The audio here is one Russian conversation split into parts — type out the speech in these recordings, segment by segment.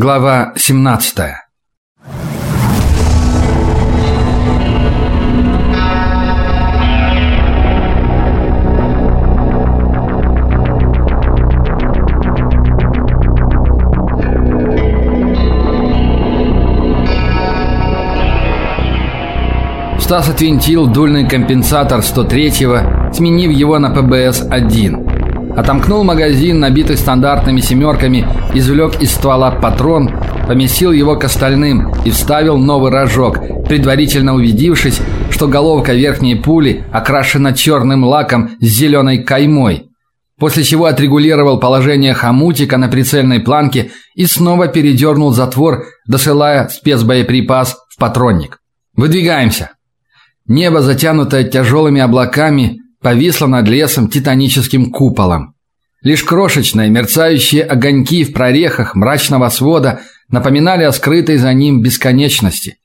Глава 17. Стас отвинтил дульный компенсатор 103-го, сменив его на ПБС-1. Отомкнул магазин, набитый стандартными семерками, извлек из ствола патрон, поместил его к остальным и вставил новый рожок, предварительно убедившись, что головка верхней пули окрашена черным лаком с зеленой каймой. После чего отрегулировал положение хомутика на прицельной планке и снова передернул затвор, досылая спецбоеприпас в патронник. Выдвигаемся. Небо, затянутое тяжелыми облаками, повисло над лесом титаническим куполом. Лишь крошечные мерцающие огоньки в прорехах мрачного свода напоминали о скрытой за ним бесконечности.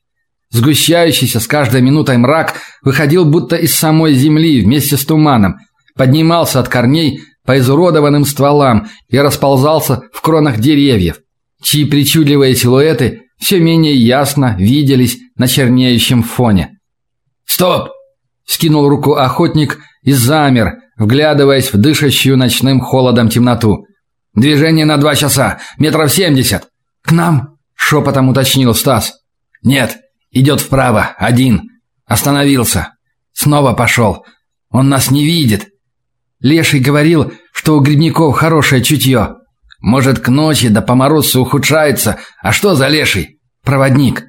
Сгущающийся с каждой минутой мрак выходил будто из самой земли вместе с туманом, поднимался от корней по изуродованным стволам и расползался в кронах деревьев, чьи причудливые силуэты все менее ясно виделись на чернеющем фоне. "Стоп!" скинул руку охотник и замер, вглядываясь в дышащую ночным холодом темноту. Движение на два часа, метров семьдесят. К нам, шепотом уточнил Стас. Нет, идет вправо, один. Остановился. Снова пошел. Он нас не видит. Леший говорил, что у грибников хорошее чутье. Может, к ночи да по морозу ухудшается. А что за леший? Проводник.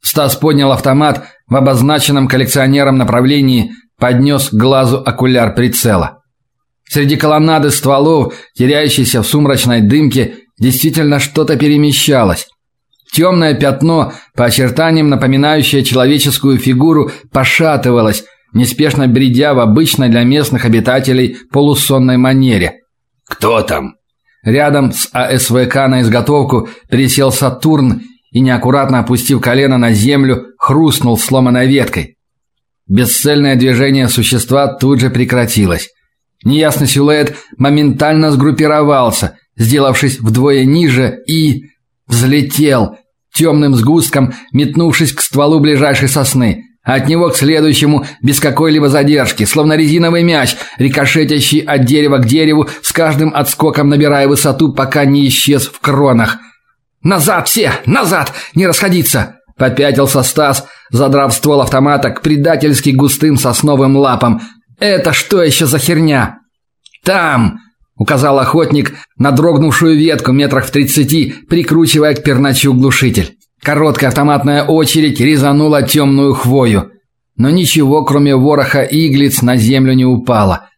Стас поднял автомат в обозначенном коллекционером направлении поднес к глазу окуляр прицела. Среди колоннады стволов, теряющейся в сумрачной дымке, действительно что-то перемещалось. Темное пятно, по очертаниям напоминающее человеческую фигуру, пошатывалось, неспешно бредя в обычной для местных обитателей полусонной манере. «Кто там?» Рядом с АСВК на изготовку присел Сатурн и, неаккуратно опустив колено на землю, хрустнул сломанной веткой. Бесцельное движение существа тут же прекратилось. Неясный силуэт моментально сгруппировался, сделавшись вдвое ниже и взлетел темным сгустком, метнувшись к стволу ближайшей сосны. А от него к следующему без какой-либо задержки, словно резиновый мяч, рикошетящий от дерева к дереву, с каждым отскоком набирая высоту, пока не исчез в кронах. Назад все, назад, не расходиться. Попятился Стас, задрав ствол автомата к предательски густым сосновым лапам. Это что еще за херня? Там, указал охотник на дрогнувшую ветку метрах в тридцати, прикручивая к перначу глушитель. Короткая автоматная очередь резанула темную хвою, но ничего, кроме вороха иглиц, на землю не упало.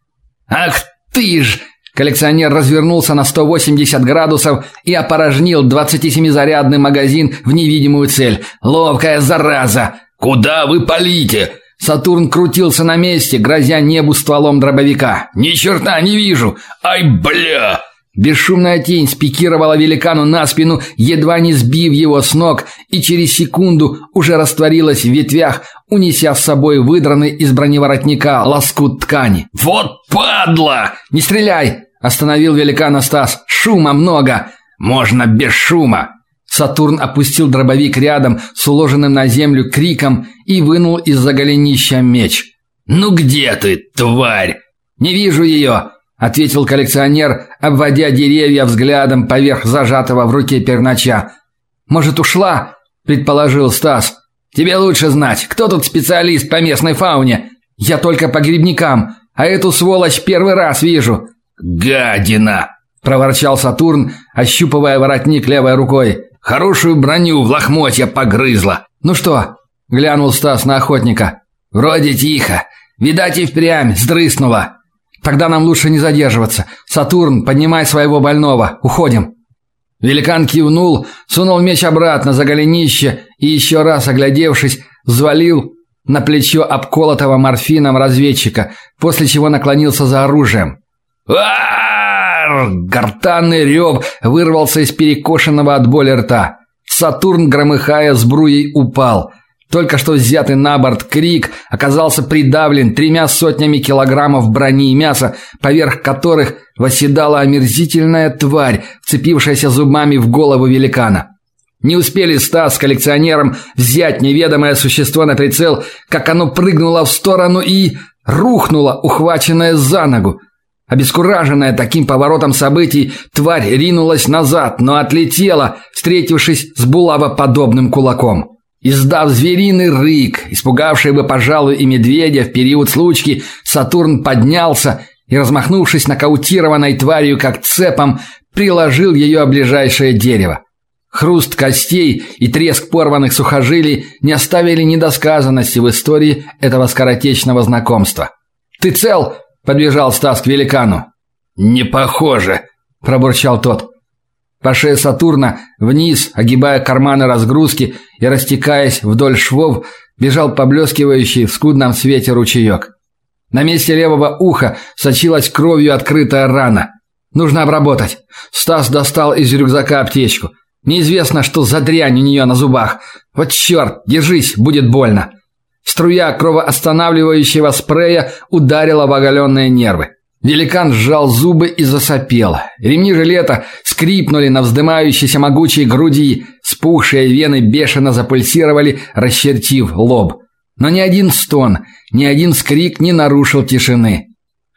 Ах ты ж, Коллекционер развернулся на 180 градусов и опорожнил 27-зарядный магазин в невидимую цель. Ловкая зараза. Куда вы палите? Сатурн крутился на месте, грозя небу стволом дробовика. Ни черта не вижу. Ай, бля! Бесшумная тень спикировала великану на спину, едва не сбив его с ног, и через секунду уже растворилась в ветвях, унеся с собой выдранный из броневоротника лоскут ткани. «Вот падла!» «Не стреляй!» Остановил великана Стас. Шума много. Можно без шума. Сатурн опустил дробовик рядом с уложенным на землю криком и вынул из-за меч. Ну где ты, тварь? Не вижу ее», — ответил коллекционер, обводя деревья взглядом поверх зажатого в руке пернача. Может, ушла? предположил Стас. Тебе лучше знать, кто тут специалист по местной фауне. Я только по грибникам, а эту сволочь первый раз вижу. «Гадина!» – проворчал Сатурн, ощупывая воротник левой рукой. «Хорошую броню в лохмотья погрызла!» «Ну что?» – глянул Стас на охотника. «Вроде тихо. Видать и впрямь сдрыснула». «Тогда нам лучше не задерживаться. Сатурн, поднимай своего больного. Уходим». Великан кивнул, сунул меч обратно за голенище и еще раз оглядевшись, взвалил на плечо обколотого морфином разведчика, после чего наклонился за оружием. Ар! Гортанный рев вырвался из перекошенного от боли рта. Сатурн, громыхая сбруей, упал. Только что взятый на борт крик оказался придавлен тремя сотнями килограммов брони и мяса, поверх которых восседала омерзительная тварь, вцепившаяся зубами в голову великана. Не успели Стас с коллекционером взять неведомое существо на прицел, как оно прыгнуло в сторону и рухнуло, ухваченное за ногу. Обескураженная таким поворотом событий, тварь ринулась назад, но отлетела, встретившись с булавоподобным кулаком. Издав звериный рык, испугавший бы, пожалуй, и медведя в период случки, Сатурн поднялся и, размахнувшись нокаутированной тварью как цепом, приложил ее о ближайшее дерево. Хруст костей и треск порванных сухожилий не оставили недосказанности в истории этого скоротечного знакомства. «Ты цел?» – подбежал Стас к великану. «Не похоже», – пробурчал тот. По шее Сатурна, вниз, огибая карманы разгрузки и растекаясь вдоль швов, бежал поблескивающий в скудном свете ручеек. На месте левого уха сочилась кровью открытая рана. Нужно обработать. Стас достал из рюкзака аптечку. Неизвестно, что за дрянь у нее на зубах. Вот черт, держись, будет больно. Струя кровоостанавливающего спрея ударила в оголенные нервы. Великан сжал зубы и засопел. Ремни жилета скрипнули на вздымающейся могучей груди, спухшие вены бешено запульсировали, расчертив лоб. Но ни один стон, ни один скрик не нарушил тишины.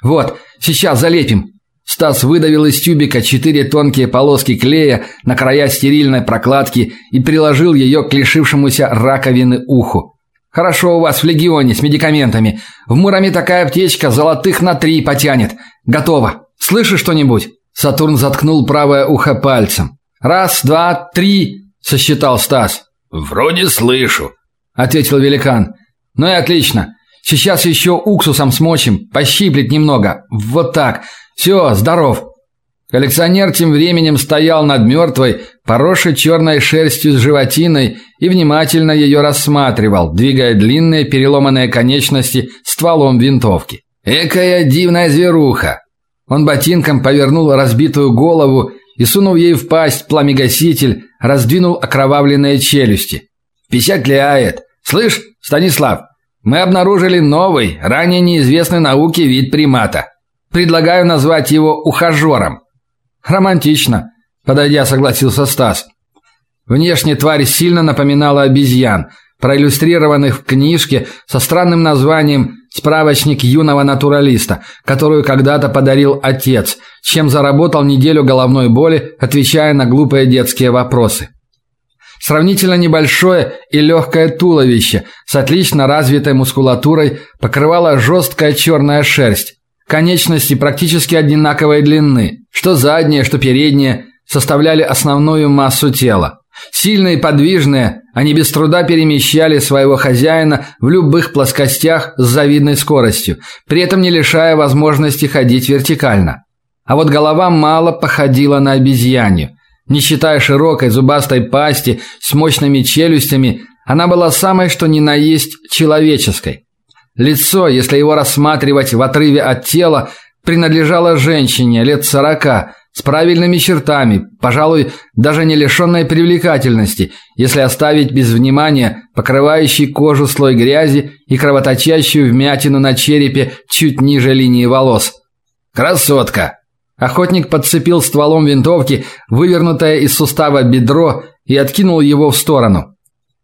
«Вот, сейчас залепим!» Стас выдавил из тюбика четыре тонкие полоски клея на края стерильной прокладки и приложил ее к лишившемуся раковины уху. Хорошо у вас в легионе с медикаментами. В Муроме такая аптечка золотых на три потянет. Готово. Слышишь что-нибудь? Сатурн заткнул правое ухо пальцем. Раз, два, три, сосчитал Стас. Вроде слышу, ответил великан. Ну и отлично. Сейчас еще уксусом смочим, пощиплет немного. Вот так. Все, здоров. Коллекционер тем временем стоял над мертвой, поросшей черной шерстью с животиной и внимательно ее рассматривал, двигая длинные переломанные конечности стволом винтовки. Экая дивная зверуха. Он ботинком повернул разбитую голову и сунув ей в пасть пламегаситель, раздвинул окровавленные челюсти. Впечатляет. Слышь, Станислав, мы обнаружили новый, ранее неизвестный науке вид примата. Предлагаю назвать его ухажером. Романтично, подойдя, согласился Стас. Внешне тварь сильно напоминала обезьян, проиллюстрированных в книжке со странным названием Справочник юного натуралиста, которую когда-то подарил отец, чем заработал неделю головной боли, отвечая на глупые детские вопросы. Сравнительно небольшое и легкое туловище с отлично развитой мускулатурой покрывала жесткая черная шерсть. Конечности практически одинаковой длины, что задние, что передние, составляли основную массу тела. Сильные и подвижные, они без труда перемещали своего хозяина в любых плоскостях с завидной скоростью, при этом не лишая возможности ходить вертикально. А вот голова мало походила на обезьянью. Не считая широкой зубастой пасти с мощными челюстями, она была самой что ни на есть человеческой. Лицо, если его рассматривать в отрыве от тела, принадлежало женщине лет сорока, с правильными чертами, пожалуй, даже не лишенной привлекательности, если оставить без внимания покрывающий кожу слой грязи и кровоточащую вмятину на черепе чуть ниже линии волос. Красотка. Охотник подцепил стволом винтовки вывернутое из сустава бедро и откинул его в сторону.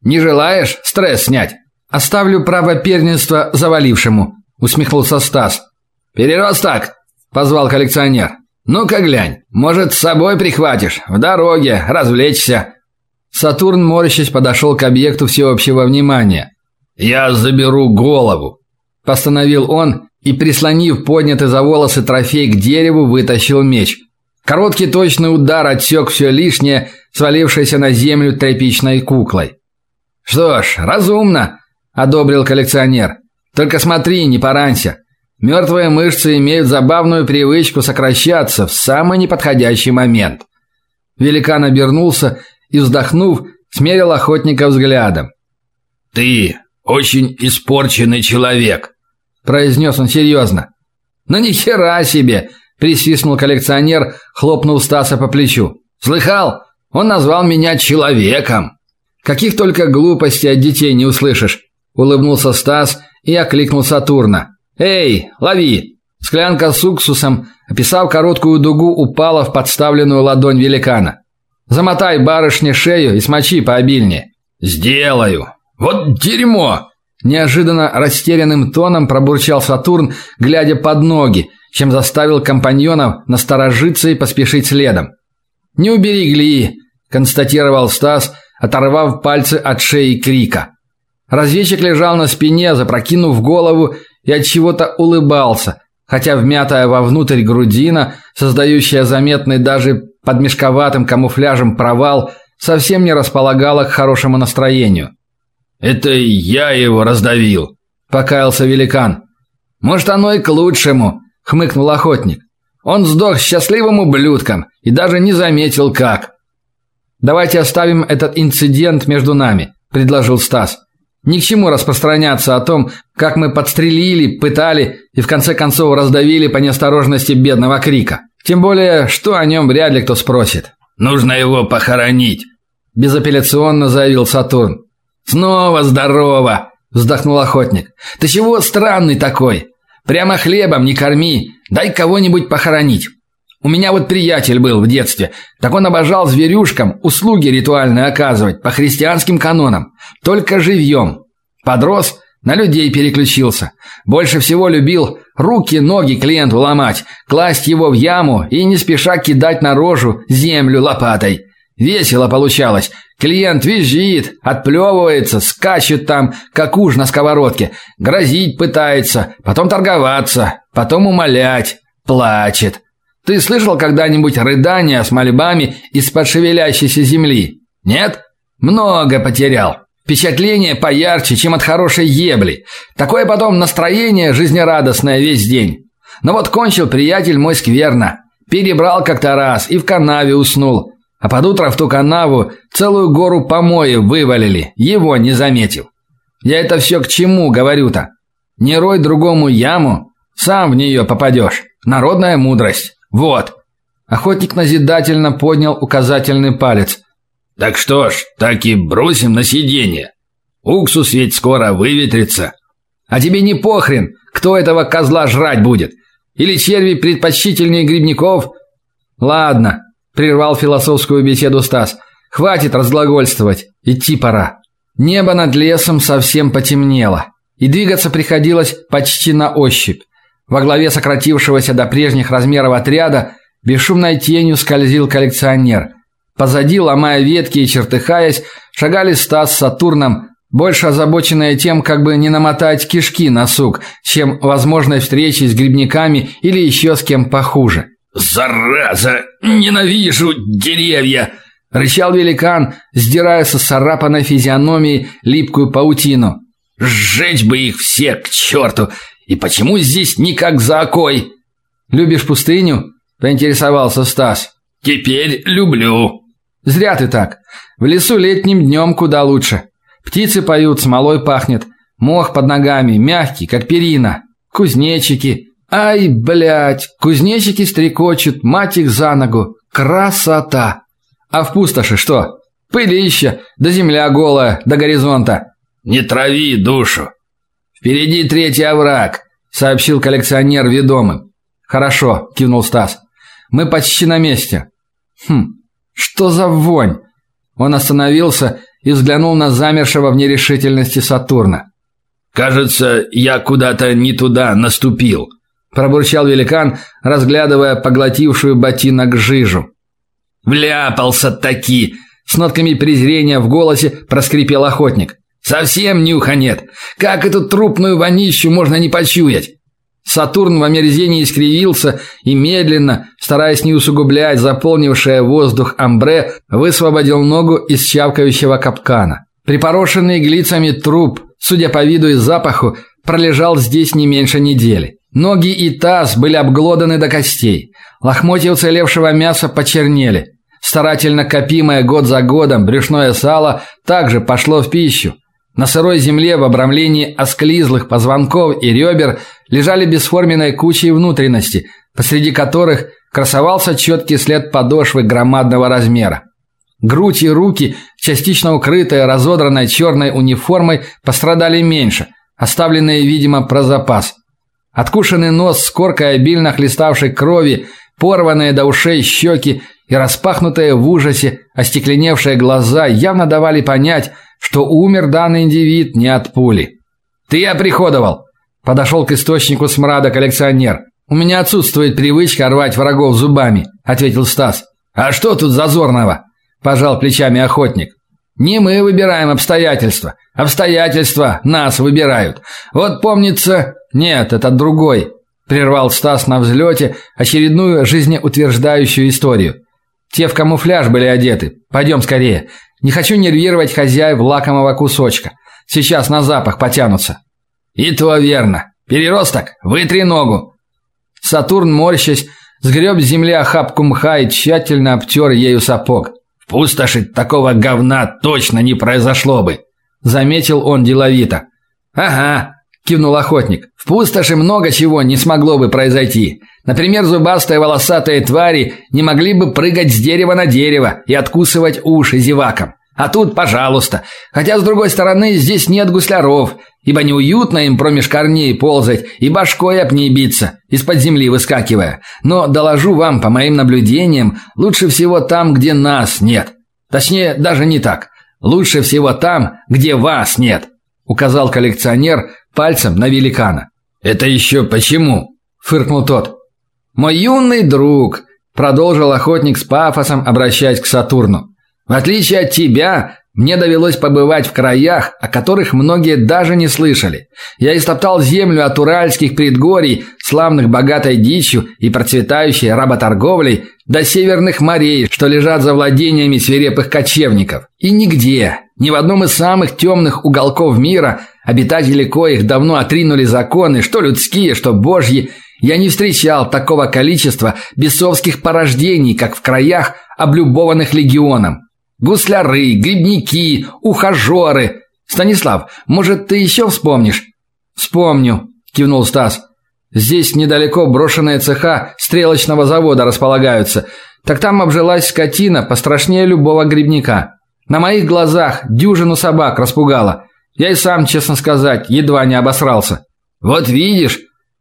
Не желаешь стресс снять? Оставлю право первенства завалившему, усмехнулся Стас. Переросток, позвал коллекционер. Ну-ка глянь, может, с собой прихватишь в дороге, развлечься. Сатурн морщись подошел к объекту всеобщего внимания. Я заберу голову, постановил он и прислонив поднятый за волосы трофей к дереву, вытащил меч. Короткий точный удар отсек все лишнее, свалившееся на землю тряпичной куклой. Что ж, разумно, одобрил коллекционер. Только смотри, не поранься. Мертвые мышцы имеют забавную привычку сокращаться в самый неподходящий момент. Великан обернулся и, вздохнув, смерил охотника взглядом. Ты очень испорченный человек, произнес он серьезно. Ну ни хера себе, присвистнул коллекционер, хлопнув Стаса по плечу. Слыхал? Он назвал меня человеком. Каких только глупостей от детей не услышишь, улыбнулся Стас и окликнул Сатурна. Эй, лови. Склянка с уксусом, описав короткую дугу, упала в подставленную ладонь великана. Замотай барышне шею и смочи пообильнее. Сделаю. Вот дерьмо. Неожиданно растерянным тоном пробурчал Сатурн, глядя под ноги, чем заставил компаньонов насторожиться и поспешить следом. Не уберегли, констатировал Стас, оторвав пальцы от шеи Крика. Разведчик лежал на спине, запрокинув голову и от чего-то улыбался, хотя вмятая вовнутрь грудина, создающая заметный даже под мешковатым камуфляжем провал, совсем не располагала к хорошему настроению. Это я его раздавил, покаялся великан. Может, оно и к лучшему, хмыкнул охотник. Он сдох счастливым ублюдком и даже не заметил как. Давайте оставим этот инцидент между нами, предложил Стас. Ни к чему распространяться о том, как мы подстрелили, пытали и в конце концов раздавили по неосторожности бедного Крика. Тем более, что о нем вряд ли кто спросит. Нужно его похоронить, безапелляционно заявил Сатурн. Снова здорово, вздохнул охотник. Ты чего странный такой? Прямо хлебом не корми, дай кого-нибудь похоронить. У меня вот приятель был в детстве. Так он обожал зверюшкам услуги ритуальные оказывать по христианским канонам, только живьем. Подрос, на людей переключился. Больше всего любил руки, ноги клиенту ломать, класть его в яму и не спеша кидать на рожу землю лопатой. Весело получалось. Клиент визжит, отплевывается, скачет там, как уж на сковородке, грозить пытается, потом торговаться, потом умолять, плачет. Ты слышал когда-нибудь рыдания с мольбами из-под шевелящейся земли? Нет? Много потерял. Впечатление поярче, чем от хорошей ебли. Такое потом настроение жизнерадостное весь день. Но вот кончил приятель мой скверно. Перебрал как-то раз и в канаве уснул. А под утро в ту канаву целую гору помоев вывалили. Его не заметил. Я это все к чему говорю-то? Не рой другому яму, сам в нее попадешь. Народная мудрость. Вот. Охотник назидательно поднял указательный палец. Так что ж, так и бросим на сиденье. Уксус ведь скоро выветрится. А тебе не похрен, кто этого козла жрать будет? Или черви предпочтительнее грибников? Ладно, прервал философскую беседу Стас. Хватит разглагольствовать, идти пора. Небо над лесом совсем потемнело, и двигаться приходилось почти на ощупь. Во главе сократившегося до прежних размеров отряда бесшумной тенью скользил коллекционер. Позади, ломая ветки и чертыхаясь, шагали Стас с Сатурном, больше озабоченные тем, как бы не намотать кишки на сук, чем возможной встречей с грибниками или еще с кем похуже. «Зараза! Ненавижу деревья!» – рычал великан, сдирая со сарапанной физиономии липкую паутину. «Сжечь бы их всех к черту! И почему здесь никак за окой? Любишь пустыню? поинтересовался Стас. Теперь люблю. Зря ты так. В лесу летним днем куда лучше. Птицы поют, смолой пахнет, мох под ногами мягкий, как перина. Кузнечики. Ай, блядь, кузнечики стрекочут, мать их за ногу. Красота. А в пустоши что? Пылища, да земля голая до горизонта. Не трави душу. Впереди третий овраг, сообщил коллекционер ведомым. Хорошо, кивнул Стас. Мы почти на месте. Хм. Что за вонь? Он остановился и взглянул на замершего в нерешительности Сатурна. Кажется, я куда-то не туда наступил, пробурчал великан, разглядывая поглотившую ботинок жижу. Вляпался таки, с нотками презрения в голосе проскрипел охотник. Совсем нюха нет. Как эту трупную вонищу можно не почуять? Сатурн в омерзении искривился и медленно, стараясь не усугублять заполнившее воздух амбре, высвободил ногу из чавкающего капкана. Припорошенный глицами труп, судя по виду и запаху, пролежал здесь не меньше недели. Ноги и таз были обглоданы до костей. Лохмотья уцелевшего мяса почернели. Старательно копимое год за годом брюшное сало также пошло в пищу. На сырой земле в обрамлении осклизлых позвонков и ребер лежали бесформенные кучи внутренности, посреди которых красовался четкий след подошвы громадного размера. Грудь и руки, частично укрытые разодранной черной униформой, пострадали меньше, оставленные, видимо, про запас. Откушенный нос с коркой обильно хлеставшей крови, порванные до ушей щеки и распахнутые в ужасе остекленевшие глаза явно давали понять, что умер данный индивид не от пули. «Ты оприходовал!» Подошел к источнику смрада коллекционер. «У меня отсутствует привычка рвать врагов зубами», – ответил Стас. «А что тут зазорного?» – пожал плечами охотник. «Не мы выбираем обстоятельства. Обстоятельства нас выбирают. Вот помнится...» «Нет, это другой», – прервал Стас на взлете очередную жизнеутверждающую историю. «Те в камуфляж были одеты. Пойдем скорее. Не хочу нервировать хозяев лакомого кусочка. Сейчас на запах потянутся». «И то верно. Переросток, вытри ногу». Сатурн, морщась, сгреб с земли охапку мха и тщательно обтер ею сапог. «В пустоши такого говна точно не произошло бы», — заметил он деловито. «Ага», — кивнул охотник. «В пустоши много чего не смогло бы произойти. Например, зубастые волосатые твари не могли бы прыгать с дерева на дерево и откусывать уши зевакам. А тут, пожалуйста. Хотя, с другой стороны, здесь нет гусляров, ибо неуютно им промеж корней ползать и башкой об ней биться, из-под земли выскакивая. Но, доложу вам, по моим наблюдениям, лучше всего там, где нас нет. Точнее, даже не так. Лучше всего там, где вас нет, указал коллекционер пальцем на великана. Это еще почему? фыркнул тот. Мой юный друг, продолжил охотник с пафосом, обращаясь к Сатурну. В отличие от тебя, мне довелось побывать в краях, о которых многие даже не слышали. Я истоптал землю от уральских предгорий, славных богатой дичью и процветающей работорговлей, до северных морей, что лежат за владениями свирепых кочевников. И нигде, ни в одном из самых темных уголков мира, обитатели коих давно отринули законы, что людские, что божьи, я не встречал такого количества бесовских порождений, как в краях, облюбованных легионом. Гусляры, грибники, ухажеры. Станислав, может, ты еще вспомнишь? Вспомню, кивнул Стас. Здесь недалеко брошенные цеха стрелочного завода располагаются. Так там обжилась скотина пострашнее любого грибника. На моих глазах дюжину собак распугала. Я и сам, честно сказать, едва не обосрался. Вот видишь,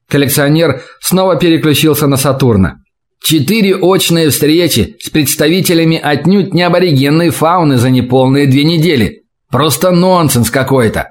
коллекционер снова переключился на Сатурна. Четыре очные встречи с представителями отнюдь не аборигенной фауны за неполные две недели. Просто нонсенс какой-то.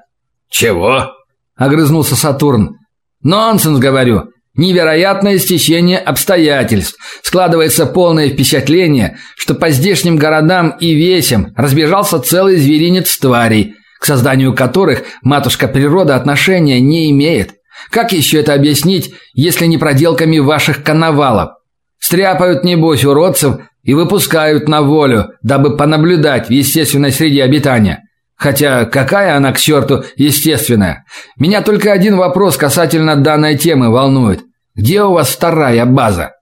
Чего? огрызнулся Сатурн. Нонсенс, говорю. Невероятное стечение обстоятельств. Складывается полное впечатление, что по здешним городам и весям разбежался целый зверинец тварей, к созданию которых матушка природа отношения не имеет. Как еще это объяснить, если не проделками ваших коновалов? Стряпают, небось, уродцев и выпускают на волю, дабы понаблюдать в естественной среде обитания. Хотя какая она к черту естественная? Меня только один вопрос касательно данной темы волнует. Где у вас вторая база?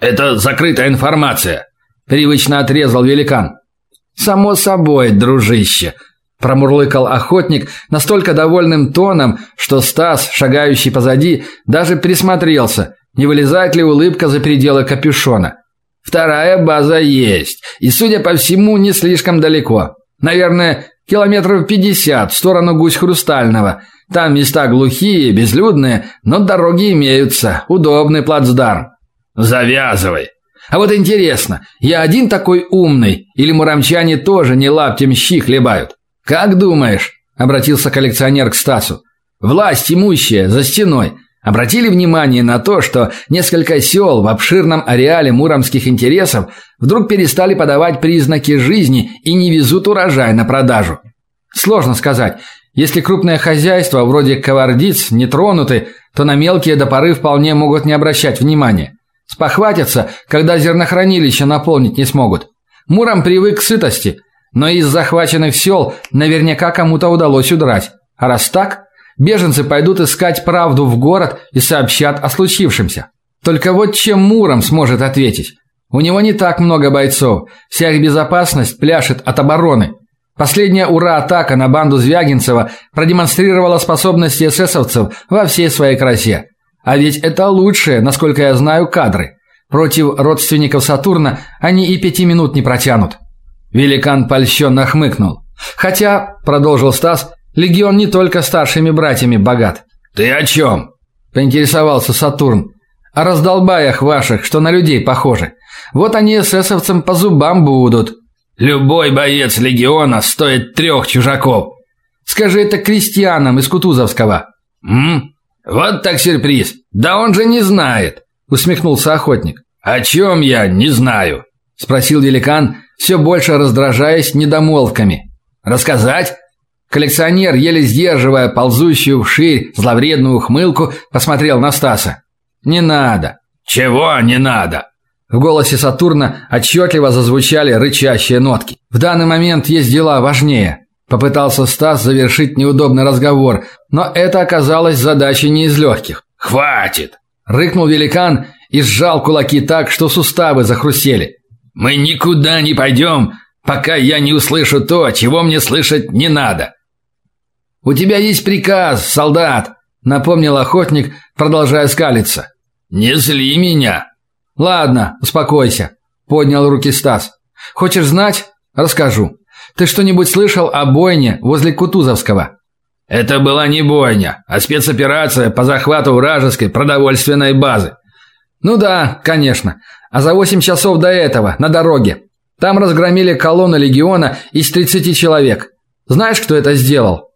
Это закрытая информация, привычно отрезал великан. Само собой, дружище, промурлыкал охотник настолько довольным тоном, что Стас, шагающий позади, даже присмотрелся не вылезает ли улыбка за пределы капюшона. Вторая база есть, и, судя по всему, не слишком далеко. Наверное, километров пятьдесят в сторону Гусь Хрустального. Там места глухие, безлюдные, но дороги имеются, удобный плацдарм. Завязывай. А вот интересно, я один такой умный или муромчане тоже не лаптем щи хлебают? Как думаешь? обратился коллекционер к Стасу. Власть имущая за стеной Обратили внимание на то, что несколько сел в обширном ареале муромских интересов вдруг перестали подавать признаки жизни и не везут урожай на продажу. Сложно сказать. Если крупные хозяйства вроде Ковардиц не тронуты, то на мелкие допоры вполне могут не обращать внимания. Спохватятся, когда зернохранилища наполнить не смогут. Муром привык к сытости, но из захваченных сел наверняка кому-то удалось удрать. А раз так, Беженцы пойдут искать правду в город и сообщат о случившемся. Только вот чем Муром сможет ответить? У него не так много бойцов. Вся их безопасность пляшет от обороны. Последняя ура-атака на банду Звягинцева продемонстрировала способности эсэсовцев во всей своей красе. А ведь это лучшие, насколько я знаю, кадры. Против родственников Сатурна они и пяти минут не протянут. Великан польщенно хмыкнул. Хотя, продолжил Стас, Легион не только старшими братьями богат. Ты о чем?» поинтересовался Сатурн. «О раздолбаях ваших, что на людей похожи. Вот они эсэсовцам по зубам будут». «Любой боец легиона стоит трех чужаков». «Скажи это крестьянам из Кутузовского». «М? Вот так сюрприз. Да он же не знает», усмехнулся охотник. «О чем я не знаю?» спросил великан, все больше раздражаясь недомолвками. «Рассказать?» Коллекционер, еле сдерживая ползущую вширь зловредную ухмылку, посмотрел на Стаса. «Не надо». «Чего не надо?» В голосе Сатурна отчетливо зазвучали рычащие нотки. «В данный момент есть дела важнее». Попытался Стас завершить неудобный разговор, но это оказалось задачей не из легких. «Хватит!» – рыкнул великан и сжал кулаки так, что суставы захрустели. «Мы никуда не пойдем, пока я не услышу то, чего мне слышать не надо. «У тебя есть приказ, солдат!» – напомнил охотник, продолжая скалиться. «Не зли меня!» «Ладно, успокойся», – поднял руки Стас. «Хочешь знать? Расскажу. Ты что-нибудь слышал о бойне возле Кутузовского?» «Это была не бойня, а спецоперация по захвату вражеской продовольственной базы». «Ну да, конечно. А за восемь часов до этого, на дороге. Там разгромили колонну легиона из 30 человек. Знаешь, кто это сделал?»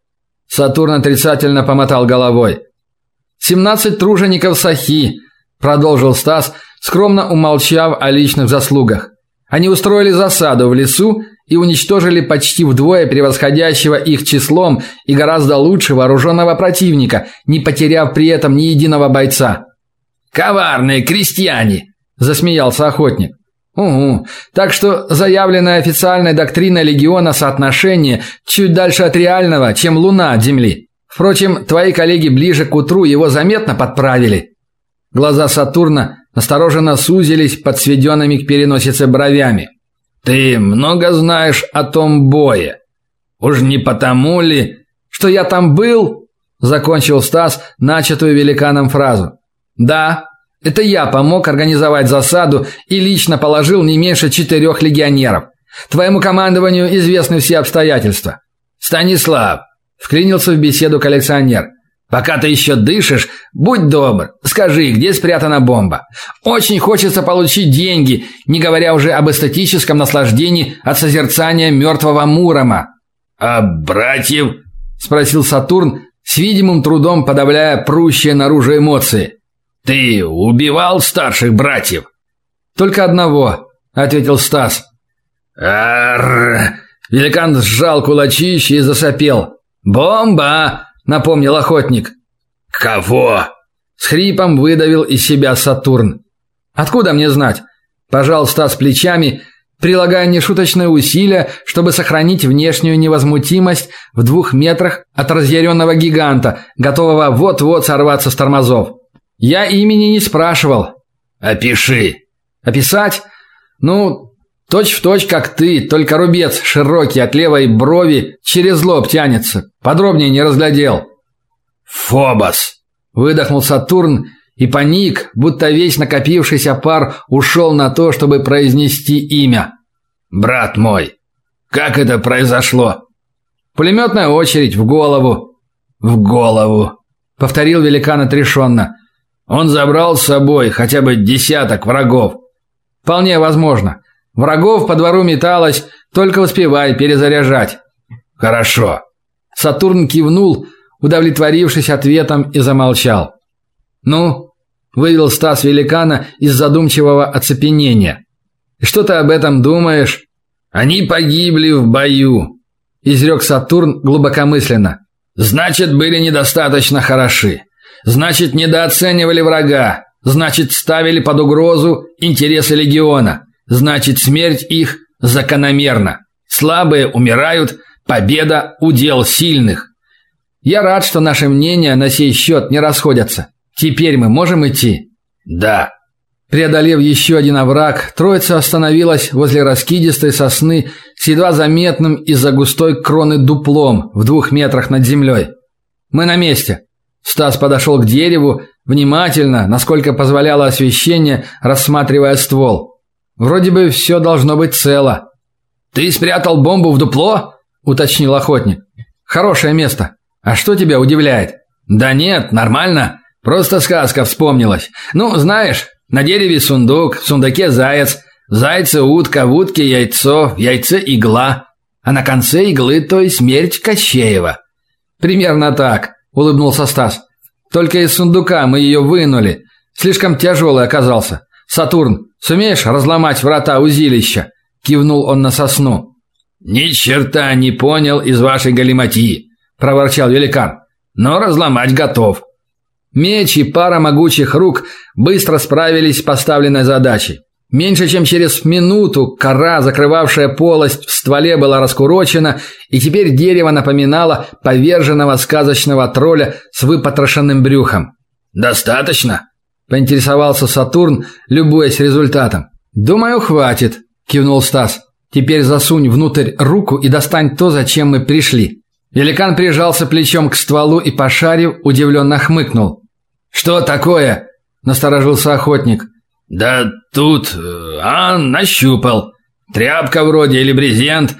Сатурн отрицательно помотал головой. «Семнадцать тружеников Сахи», – продолжил Стас, скромно умолчав о личных заслугах. Они устроили засаду в лесу и уничтожили почти вдвое превосходящего их числом и гораздо лучше вооруженного противника, не потеряв при этом ни единого бойца. «Коварные крестьяне!» – засмеялся охотник. Угу. Так что заявленная официальной доктрина легиона соотношение чуть дальше от реального, чем Луна от Земли. Впрочем, твои коллеги ближе к утру его заметно подправили. Глаза Сатурна настороженно сузились под сведенными к переносице бровями. Ты много знаешь о том бое. Уж не потому ли, что я там был? закончил Стас начатую великаном фразу. Да, это я помог организовать засаду и лично положил не меньше четырех легионеров. Твоему командованию известны все обстоятельства. Станислав, вклинился в беседу коллекционер. Пока ты еще дышишь, будь добр, скажи, где спрятана бомба. Очень хочется получить деньги, не говоря уже об эстетическом наслаждении от созерцания мертвого Мурома. А братьев? спросил Сатурн, с видимым трудом подавляя прущие наружу эмоции. Ты убивал старших братьев? Только одного, ответил Стас. Арр! Великан сжал кулачище и засопел. Бомба, напомнил охотник. Кого? С хрипом выдавил из себя Сатурн. Откуда мне знать? Пожал Стас плечами, прилагая нешуточные усилия, чтобы сохранить внешнюю невозмутимость в двух метрах от разъяренного гиганта, готового вот-вот сорваться с тормозов. Я имени не спрашивал. Опиши. Описать? Ну, точь в точь как ты, только рубец широкий от левой брови через лоб тянется. Подробнее не разглядел. Фобос. Выдохнул Сатурн и паник, будто весь накопившийся пар ушел на то, чтобы произнести имя. Брат мой, как это произошло? Пулеметная очередь в голову. В голову, повторил великан отрешенно. Он забрал с собой хотя бы десяток врагов. Вполне возможно. Врагов по двору металось, только успевай перезаряжать. Хорошо. Сатурн кивнул, удовлетворившись ответом и замолчал. Ну, вывел Стас великана из задумчивого оцепенения. Что ты об этом думаешь? Они погибли в бою, изрек Сатурн глубокомысленно. Значит, были недостаточно хороши. Значит, недооценивали врага. Значит, ставили под угрозу интересы легиона. Значит, смерть их закономерна. Слабые умирают, победа удел сильных. Я рад, что наши мнения на сей счет не расходятся. Теперь мы можем идти. Да. Преодолев еще один овраг, троица остановилась возле раскидистой сосны с едва заметным из-за густой кроны дуплом в двух метрах над землей. Мы на месте. Стас подошел к дереву, внимательно, насколько позволяло освещение, рассматривая ствол. Вроде бы все должно быть цело. Ты спрятал бомбу в дупло? уточнил охотник. Хорошее место. А что тебя удивляет? Да нет, нормально. Просто сказка вспомнилась. Ну, знаешь, на дереве сундук, в сундуке заяц, в утка, в утке яйцо, в яйце игла, а на конце иглы то и смерть Кощеева. Примерно так, улыбнулся Стас. Только из сундука мы ее вынули. Слишком тяжелый оказался. Сатурн, сумеешь разломать врата узилища? кивнул он на сосну. Ни черта не понял из вашей галиматьи, проворчал великан. Но разломать готов. Меч и пара могучих рук быстро справились с поставленной задачей. Меньше чем через минуту кора, закрывавшая полость в стволе, была раскурочена, и теперь дерево напоминало поверженного сказочного тролля с выпотрошенным брюхом. «Достаточно?» – поинтересовался Сатурн, любуясь результатом. «Думаю, хватит», – кивнул Стас. «Теперь засунь внутрь руку и достань то, зачем мы пришли». Великан прижался плечом к стволу и, пошарив, удивленно хмыкнул. «Что такое?» – насторожился охотник. «Да тут... А, нащупал. Тряпка вроде или брезент».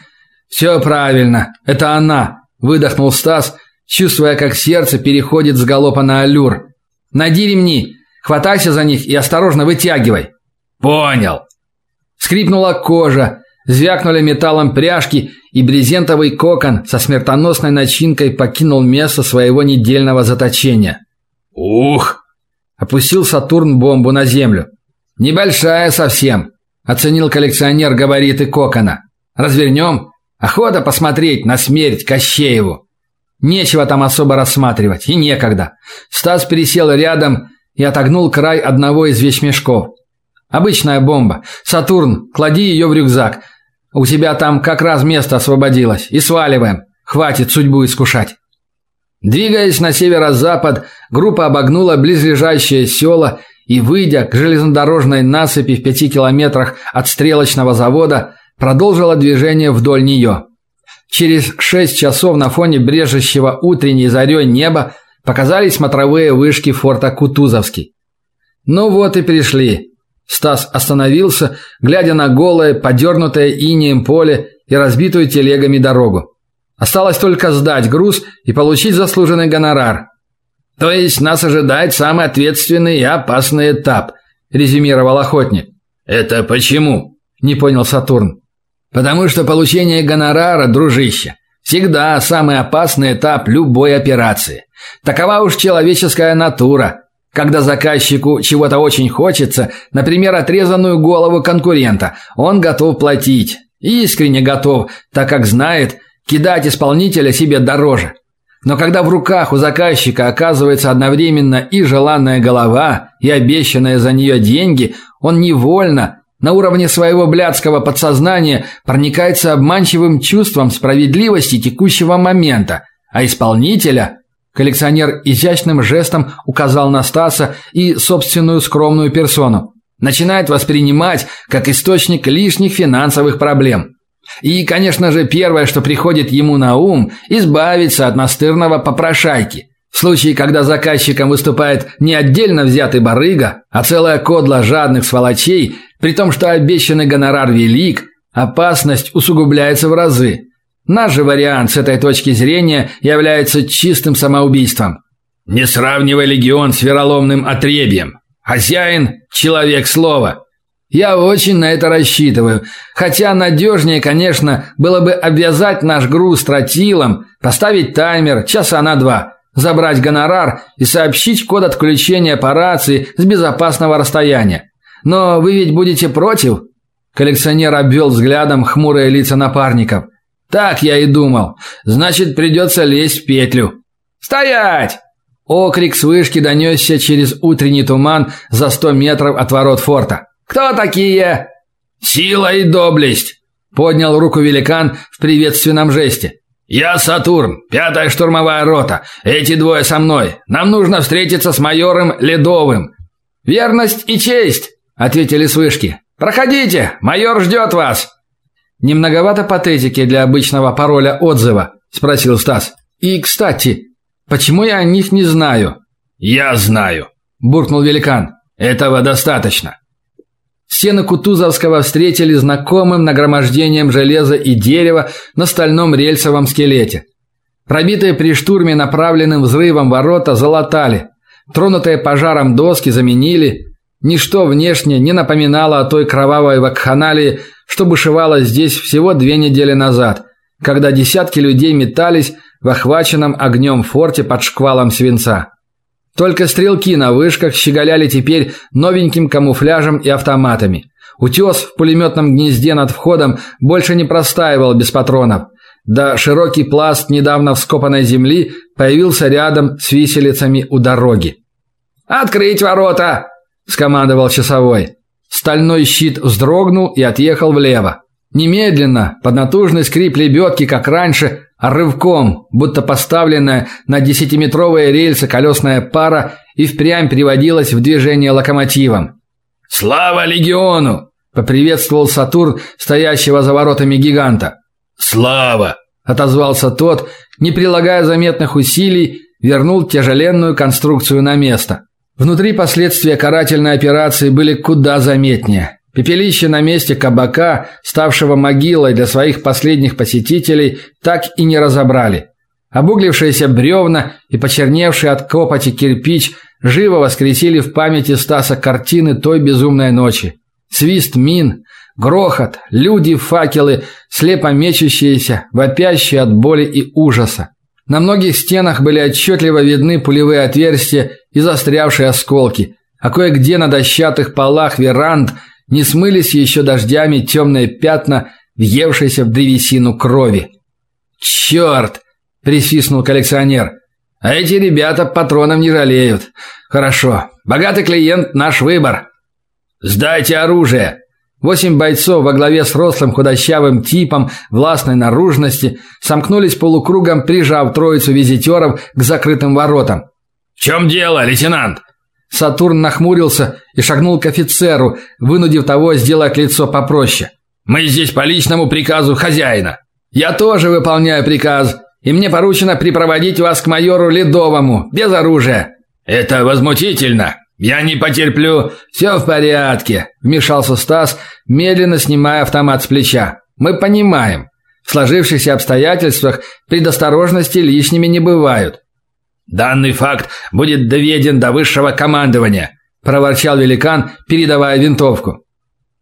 «Все правильно. Это она», – выдохнул Стас, чувствуя, как сердце переходит с галопа на аллюр. «Найди ремни, хватайся за них и осторожно вытягивай». «Понял». Скрипнула кожа, звякнули металлом пряжки, и брезентовый кокон со смертоносной начинкой покинул место своего недельного заточения. «Ух!» – опустил Сатурн бомбу на землю. «Небольшая совсем», – оценил коллекционер габариты кокона. «Развернем? Охота посмотреть на смерть Кощееву». Нечего там особо рассматривать, и некогда. Стас пересел рядом и отогнул край одного из вещмешков. Обычная бомба. Сатурн, клади ее в рюкзак. У тебя там как раз место освободилось. И сваливаем. Хватит судьбу искушать. Двигаясь на северо-запад, группа обогнула близлежащее село и, выйдя к железнодорожной насыпи в пяти километрах от стрелочного завода, продолжила движение вдоль нее. Через шесть часов на фоне брежущего утренней зарей неба показались смотровые вышки форта Кутузовский. Ну вот и пришли. Стас остановился, глядя на голое, подернутое инеем поле и разбитую телегами дорогу. Осталось только сдать груз и получить заслуженный гонорар. То есть нас ожидает самый ответственный и опасный этап, резюмировал охотник. Это почему? не понял Сатурн. Потому что получение гонорара, дружище, всегда самый опасный этап любой операции. Такова уж человеческая натура. Когда заказчику чего-то очень хочется, например, отрезанную голову конкурента, он готов платить. Искренне готов, так как знает, кидать исполнителя себе дороже. Но когда в руках у заказчика оказывается одновременно и желанная голова, и обещанные за нее деньги, он невольно, на уровне своего блядского подсознания, проникается обманчивым чувством справедливости текущего момента, а исполнителя коллекционер изящным жестом указал на Стаса и собственную скромную персону, начинает воспринимать как источник лишних финансовых проблем. И, конечно же, первое, что приходит ему на ум избавиться от настырного попрошайки. В случае, когда заказчиком выступает не отдельно взятый барыга, а целая кодла жадных сволочей, при том, что обещанный гонорар велик, опасность усугубляется в разы. Наш же вариант с этой точки зрения является чистым самоубийством. Не сравнивай легион с вероломным отребьем. Хозяин человек слова. Я очень на это рассчитываю. Хотя надежнее, конечно, было бы обвязать наш груз тротилом, поставить таймер часа на два, забрать гонорар и сообщить код отключения по рации с безопасного расстояния. Но вы ведь будете против? Коллекционер обвел взглядом хмурые лица напарников. Так я и думал. Значит, придется лезть в петлю. Стоять! Окрик с вышки донесся через утренний туман за сто метров от ворот форта. Кто такие? Сила и доблесть, поднял руку великан в приветственном жесте. Я Сатурн, пятая штурмовая рота. Эти двое со мной. Нам нужно встретиться с майором Ледовым. Верность и честь, ответили с. Проходите, майор ждет вас. Не многовато патетики для обычного пароля отзыва, спросил Стас. И, кстати, почему я о них не знаю? Я знаю, буркнул великан. Этого достаточно. Стены Кутузовского встретили знакомым нагромождением железа и дерева на стальном рельсовом скелете. Пробитые при штурме направленным взрывом ворота залатали. Тронутые пожаром доски заменили. Ничто внешне не напоминало о той кровавой вакханалии, что бушевала здесь всего две недели назад, когда десятки людей метались в охваченном огнем форте под шквалом свинца. Только стрелки на вышках щеголяли теперь новеньким камуфляжем и автоматами. Утес в пулеметном гнезде над входом больше не простаивал без патронов. Да широкий пласт недавно вскопанной земли появился рядом с виселицами у дороги. «Открыть ворота!» – скомандовал часовой. Стальной щит вздрогнул и отъехал влево. Немедленно, под натужный скрип лебедки, как раньше, а рывком, будто поставленная на десятиметровые рельсы колесная пара и впрямь приводилась в движение локомотивом. «Слава легиону!» – поприветствовал Сатурн, стоящего за воротами гиганта. «Слава!» – отозвался тот, не прилагая заметных усилий, вернул тяжеленную конструкцию на место. Внутри последствия карательной операции были куда заметнее. Пепелище на месте кабака, ставшего могилой для своих последних посетителей, так и не разобрали. Обуглившиеся бревна и почерневший от копоти кирпич живо воскресили в памяти Стаса картины той безумной ночи. Свист мин, грохот, люди, факелы, слепо мечущиеся, вопящие от боли и ужаса. На многих стенах были отчетливо видны пулевые отверстия и застрявшие осколки, а кое-где на дощатых полах веранд не смылись еще дождями темные пятна, въевшиеся в древесину крови. «Черт!» – присвистнул коллекционер. «А эти ребята патронов не жалеют. Хорошо. Богатый клиент – наш выбор. Сдайте оружие!» Восемь бойцов во главе с рослым худощавым типом властной наружности сомкнулись полукругом, прижав троицу визитеров к закрытым воротам. «В чем дело, лейтенант?» Сатурн нахмурился и шагнул к офицеру, вынудив того сделать лицо попроще. «Мы здесь по личному приказу хозяина. Я тоже выполняю приказ, и мне поручено припроводить вас к майору Ледовому, без оружия». «Это возмутительно!» «Я не потерплю. Все в порядке», – вмешался Стас, медленно снимая автомат с плеча. «Мы понимаем. В сложившихся обстоятельствах предосторожности лишними не бывают». «Данный факт будет доведен до высшего командования», – проворчал великан, передавая винтовку.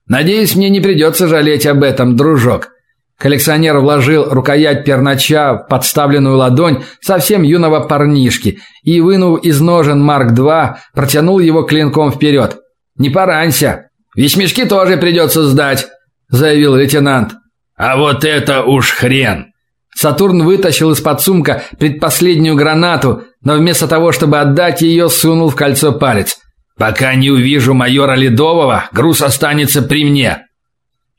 «Надеюсь, мне не придется жалеть об этом, дружок. Коллекционер вложил рукоять пернача в подставленную ладонь совсем юного парнишки и, вынув из ножен Марк-2, протянул его клинком вперед. «Не поранься! Вещмешки тоже придется сдать!» – заявил лейтенант. «А вот это уж хрен!» Сатурн вытащил из-под сумка предпоследнюю гранату, но вместо того, чтобы отдать ее, сунул в кольцо палец. «Пока не увижу майора Ледового, груз останется при мне!»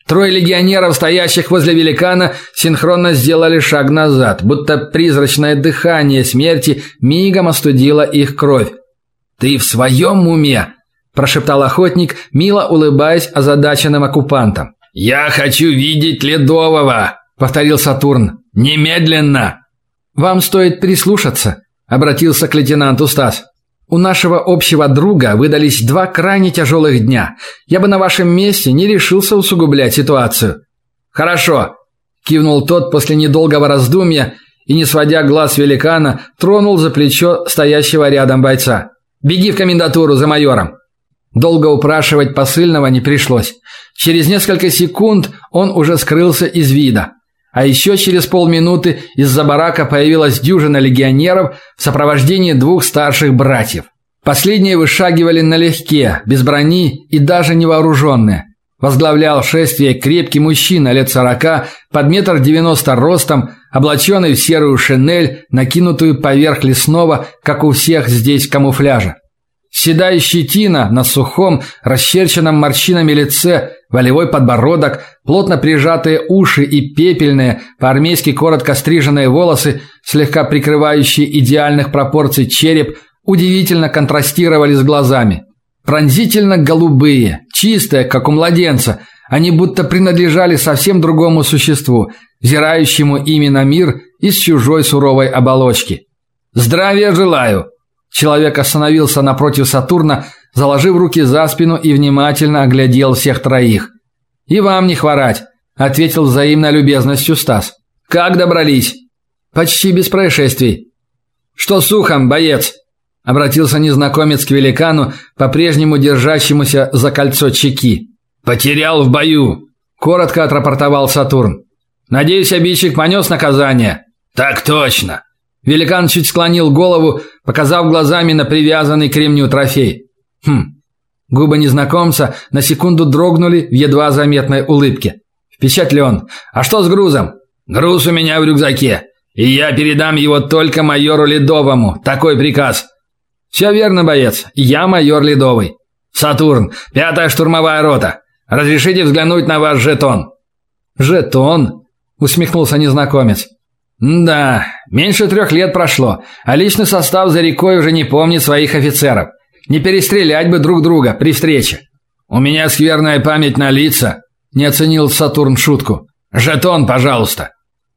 Трое легионеров, стоящих возле великана, синхронно сделали шаг назад, будто призрачное дыхание смерти мигом остудило их кровь. «Ты в своем уме?» – прошептал охотник, мило улыбаясь озадаченным оккупантам. «Я хочу видеть Ледового!» – повторил Сатурн. «Немедленно!» «Вам стоит прислушаться», – обратился к лейтенанту Стас. У нашего общего друга выдались два крайне тяжелых дня. Я бы на вашем месте не решился усугублять ситуацию. Хорошо, кивнул тот после недолгого раздумья и не сводя глаз великана, тронул за плечо стоящего рядом бойца. Беги в комендатуру за майором. Долго упрашивать посыльного не пришлось. Через несколько секунд он уже скрылся из вида. А еще через полминуты из-за барака появилась дюжина легионеров в сопровождении двух старших братьев. Последние вышагивали налегке, без брони и даже невооруженные. Возглавлял шествие крепкий мужчина лет сорока, под метр девяносто ростом, облаченный в серую шинель, накинутую поверх лесного, как у всех здесь камуфляжа. Седая щетина на сухом, расчерченном морщинами лице, волевой подбородок, плотно прижатые уши и пепельные, по-армейски коротко стриженные волосы, слегка прикрывающие идеальных пропорций череп, удивительно контрастировали с глазами. Пронзительно голубые, чистые, как у младенца, они будто принадлежали совсем другому существу, взирающему ими на мир из чужой суровой оболочки. «Здравия желаю!» Человек остановился напротив Сатурна, заложив руки за спину и внимательно оглядел всех троих. «И вам не хворать», – ответил взаимной любезностью Стас. «Как добрались?» «Почти без происшествий». «Что с ухом, боец?» обратился незнакомец к великану, по-прежнему держащемуся за кольцо чеки. Потерял в бою, коротко отрапортовал Сатурн. Надеюсь, обидчик понес наказание. Так точно. Великан чуть склонил голову, показав глазами на привязанный к ремню трофей. Хм. Губы незнакомца на секунду дрогнули в едва заметной улыбке. Впечатлен. А что с грузом? Груз у меня в рюкзаке, и я передам его только майору Ледовому. Такой приказ. Все верно, боец. Я майор Ледовый. Сатурн, пятая штурмовая рота. Разрешите взглянуть на ваш жетон. Жетон? усмехнулся незнакомец. Да, меньше трех лет прошло, а личный состав за рекой уже не помнит своих офицеров. Не перестрелять бы друг друга при встрече. У меня скверная память на лица, не оценил Сатурн шутку. Жетон, пожалуйста.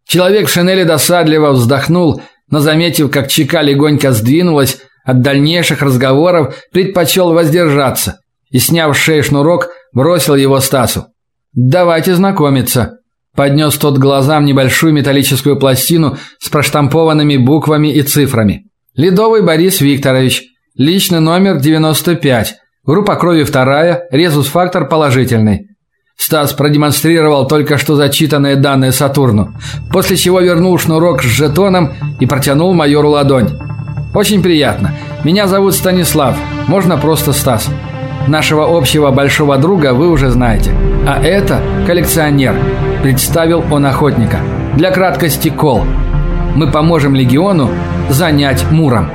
Человек в шинели досадливо вздохнул, но заметив, как чека легонько сдвинулась, от дальнейших разговоров предпочел воздержаться и, сняв шеи шнурок, бросил его Стасу. «Давайте знакомиться», Поднес тот глазам небольшую металлическую пластину с проштампованными буквами и цифрами. Ледовый Борис Викторович. Личный номер 95. Группа крови вторая, резус-фактор положительный. Стас продемонстрировал только что зачитанные данные Сатурну, после чего вернул шнурок с жетоном и протянул майору ладонь. Очень приятно. Меня зовут Станислав. Можно просто Стас. Нашего общего большого друга вы уже знаете. А это коллекционер. Представил он охотника. Для краткости Кол. Мы поможем легиону занять Муром.